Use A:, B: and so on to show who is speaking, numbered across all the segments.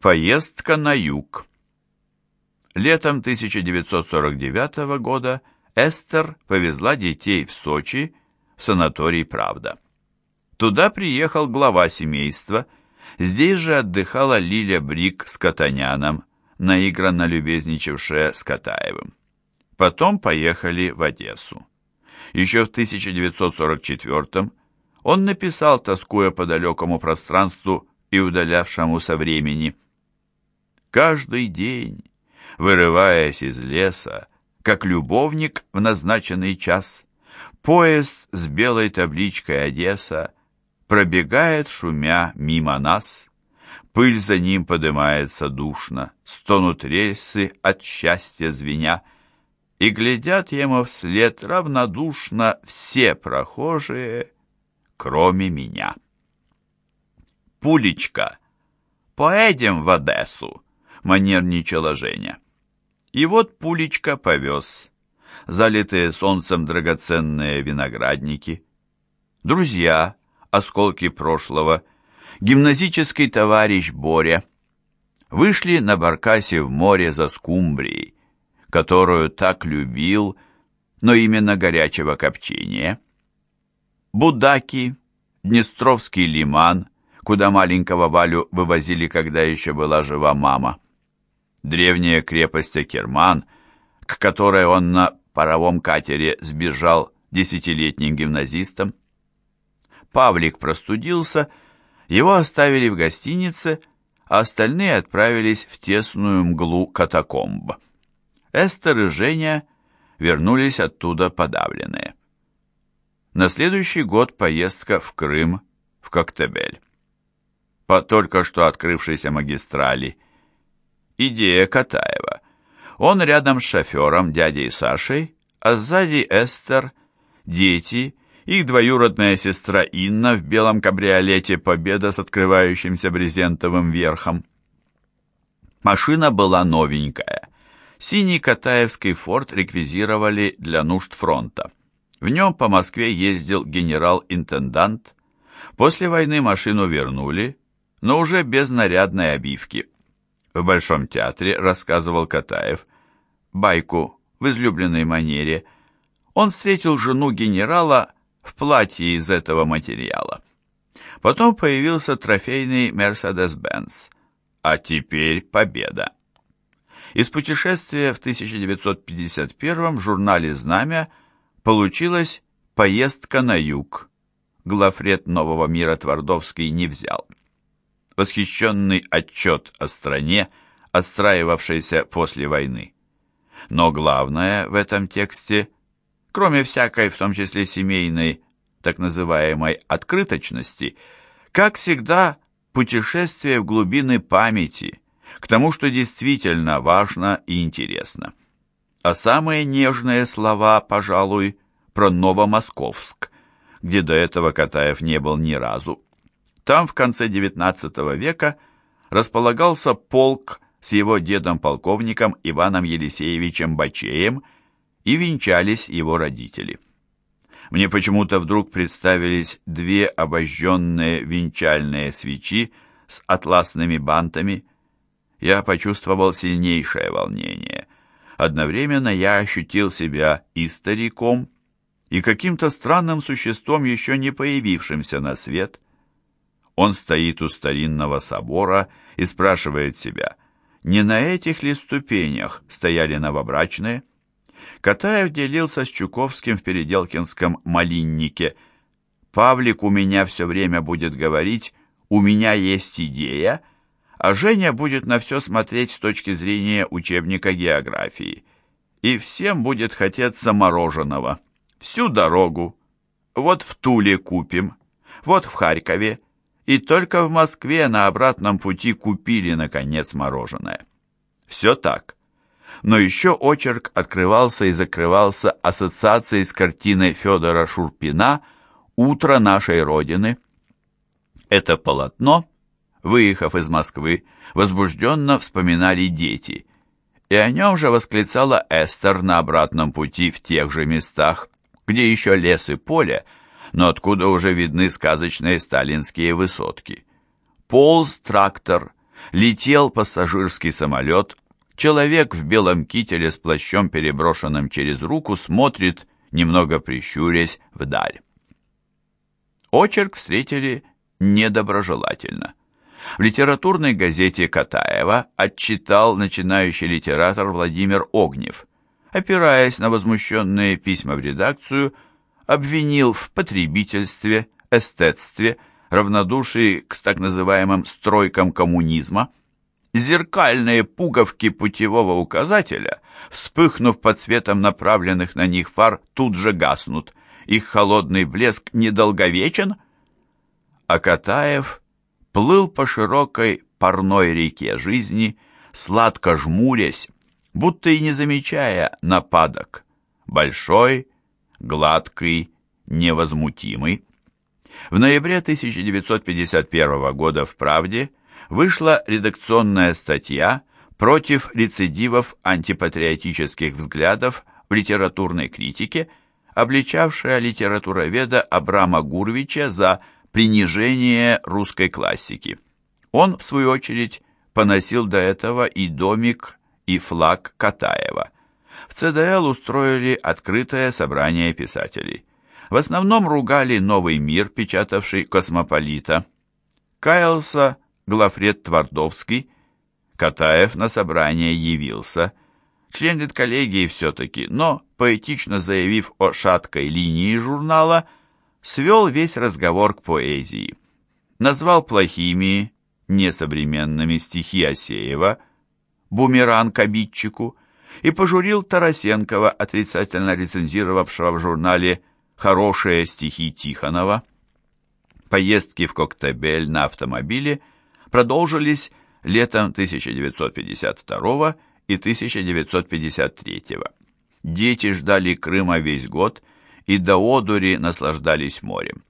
A: Поездка на юг. Летом 1949 года Эстер повезла детей в Сочи в санаторий «Правда». Туда приехал глава семейства. Здесь же отдыхала Лиля Брик с Катаняном, наигранно любезничавшая с Катаевым. Потом поехали в Одессу. Еще в 1944 он написал, тоскуя по далекому пространству и удалявшемуся времени. «Каждый день, вырываясь из леса, как любовник в назначенный час, поезд с белой табличкой «Одесса» пробегает, шумя, мимо нас. Пыль за ним поднимается душно, стонут рельсы от счастья звеня, и глядят ему вслед равнодушно все прохожие, кроме меня. «Пулечка, поедем в Одессу», — манерничала Женя. И вот Пулечка повез. Залитые солнцем драгоценные виноградники. Друзья, осколки прошлого, гимназический товарищ Боря вышли на баркасе в море за скумбрией, которую так любил, но именно горячего копчения. Будаки, Днестровский лиман, куда маленького Валю вывозили, когда еще была жива мама. Древняя крепость Акерман, к которой он на паровом катере сбежал десятилетним гимназистом, Павлик простудился, его оставили в гостинице, а остальные отправились в тесную мглу катакомб. Эстер и Женя вернулись оттуда подавленные. На следующий год поездка в Крым, в Коктебель. По только что открывшейся магистрали. Идея Катаева. Он рядом с шофером, дядей Сашей, а сзади Эстер, дети их двоюродная сестра Инна в белом кабриолете «Победа» с открывающимся брезентовым верхом. Машина была новенькая. Синий Катаевский форт реквизировали для нужд фронта. В нем по Москве ездил генерал-интендант. После войны машину вернули, но уже без нарядной обивки. В Большом театре, рассказывал Катаев, байку в излюбленной манере, он встретил жену генерала в платье из этого материала. Потом появился трофейный Mercedes-Benz, а теперь победа. Из путешествия в 1951 в журнале «Знамя» получилась поездка на юг. Главред Нового мира Твардовский не взял. Восхищенный отчет о стране, отстраивавшейся после войны. Но главное в этом тексте – кроме всякой, в том числе семейной, так называемой открыточности, как всегда, путешествие в глубины памяти, к тому, что действительно важно и интересно. А самые нежные слова, пожалуй, про Новомосковск, где до этого Катаев не был ни разу. Там в конце XIX века располагался полк с его дедом-полковником Иваном Елисеевичем Бачеем – и венчались его родители. Мне почему-то вдруг представились две обожженные венчальные свечи с атласными бантами. Я почувствовал сильнейшее волнение. Одновременно я ощутил себя и стариком, и каким-то странным существом, еще не появившимся на свет. Он стоит у старинного собора и спрашивает себя, не на этих ли ступенях стояли новобрачные? Катаев делился с Чуковским в Переделкинском малиннике. «Павлик у меня все время будет говорить, у меня есть идея», а Женя будет на все смотреть с точки зрения учебника географии. И всем будет хотеться мороженого. Всю дорогу. Вот в Туле купим, вот в Харькове. И только в Москве на обратном пути купили, наконец, мороженое. Все так но еще очерк открывался и закрывался ассоциацией с картиной Федора Шурпина «Утро нашей Родины». Это полотно, выехав из Москвы, возбужденно вспоминали дети, и о нем же восклицала Эстер на обратном пути в тех же местах, где еще лес и поле, но откуда уже видны сказочные сталинские высотки. Полз трактор, Летел пассажирский самолет, человек в белом кителе с плащом, переброшенным через руку, смотрит, немного прищурясь, вдаль. Очерк встретили недоброжелательно. В литературной газете Катаева отчитал начинающий литератор Владимир Огнев. Опираясь на возмущенные письма в редакцию, обвинил в потребительстве, эстетстве, равнодушии к так называемым «стройкам коммунизма», зеркальные пуговки путевого указателя, вспыхнув под светом направленных на них фар, тут же гаснут. Их холодный блеск недолговечен. А Катаев плыл по широкой парной реке жизни, сладко жмурясь, будто и не замечая нападок. Большой, гладкий, невозмутимый. В ноябре 1951 года в «Правде» вышла редакционная статья против рецидивов антипатриотических взглядов в литературной критике, обличавшая литературоведа Абрама Гурвича за принижение русской классики. Он, в свою очередь, поносил до этого и домик, и флаг Катаева. В ЦДЛ устроили открытое собрание писателей. В основном ругали «Новый мир», печатавший «Космополита». Каялся Глафред Твардовский. Катаев на собрание явился. Член редколлегии все-таки, но, поэтично заявив о шаткой линии журнала, свел весь разговор к поэзии. Назвал плохими, несовременными стихи Асеева, бумеранг обидчику, и пожурил Тарасенкова, отрицательно рецензировавшего в журнале «Хорошие стихи Тихонова». Поездки в Коктебель на автомобиле продолжились летом 1952 и 1953. Дети ждали Крыма весь год и до одури наслаждались морем.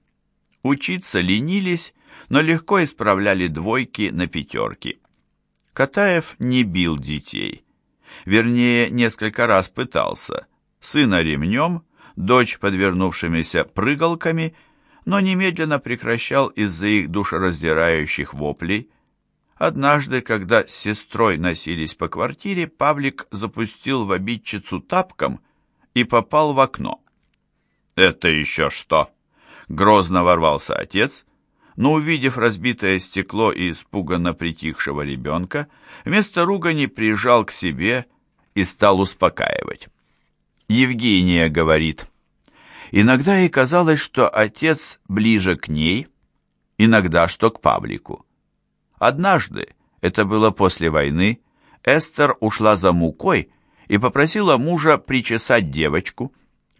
A: Учиться ленились, но легко исправляли двойки на пятерки. Катаев не бил детей. Вернее, несколько раз пытался. Сына ремнем, дочь подвернувшимися прыгалками, но немедленно прекращал из-за их душераздирающих воплей. Однажды, когда с сестрой носились по квартире, Павлик запустил в обидчицу тапком и попал в окно. «Это еще что?» Грозно ворвался отец, но, увидев разбитое стекло и испуганно притихшего ребенка, вместо ругани прижал к себе и стал успокаивать. Евгения говорит, иногда ей казалось, что отец ближе к ней, иногда что к Павлику. Однажды, это было после войны, Эстер ушла за мукой и попросила мужа причесать девочку.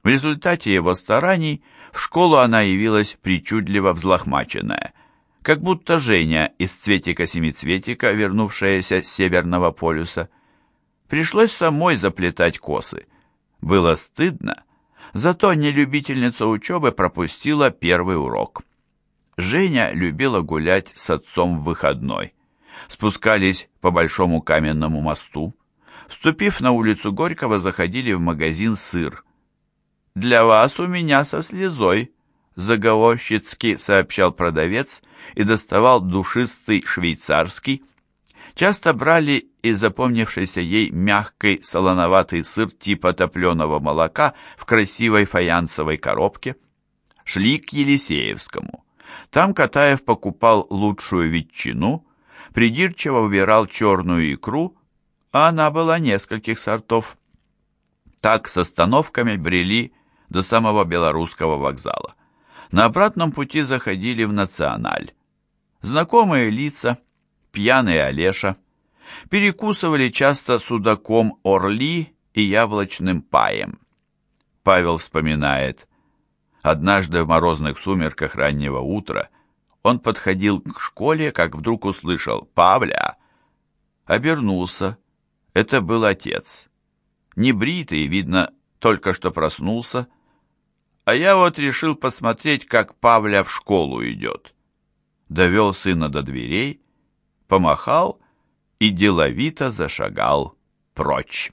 A: В результате его стараний в школу она явилась причудливо взлохмаченная, как будто Женя из цветика-семицветика, вернувшаяся с Северного полюса. Пришлось самой заплетать косы. Было стыдно, зато нелюбительница учебы пропустила первый урок. Женя любила гулять с отцом в выходной. Спускались по большому каменному мосту. Вступив на улицу Горького, заходили в магазин «Сыр». «Для вас у меня со слезой», — заговорщицки сообщал продавец и доставал душистый швейцарский. Часто брали и запомнившийся ей мягкий солоноватый сыр типа топленого молока в красивой фаянсовой коробке. Шли к Елисеевскому. Там Катаев покупал лучшую ветчину, придирчиво выбирал черную икру, а она была нескольких сортов. Так с остановками брели до самого белорусского вокзала. На обратном пути заходили в Националь. Знакомые лица, пьяный Олеша. Перекусывали часто судаком орли и яблочным паем. Павел вспоминает. Однажды в морозных сумерках раннего утра он подходил к школе, как вдруг услышал «Павля!». Обернулся. Это был отец. Небритый, видно, только что проснулся, а я вот решил посмотреть, как Павля в школу идет. Довел сына до дверей, помахал и деловито зашагал прочь.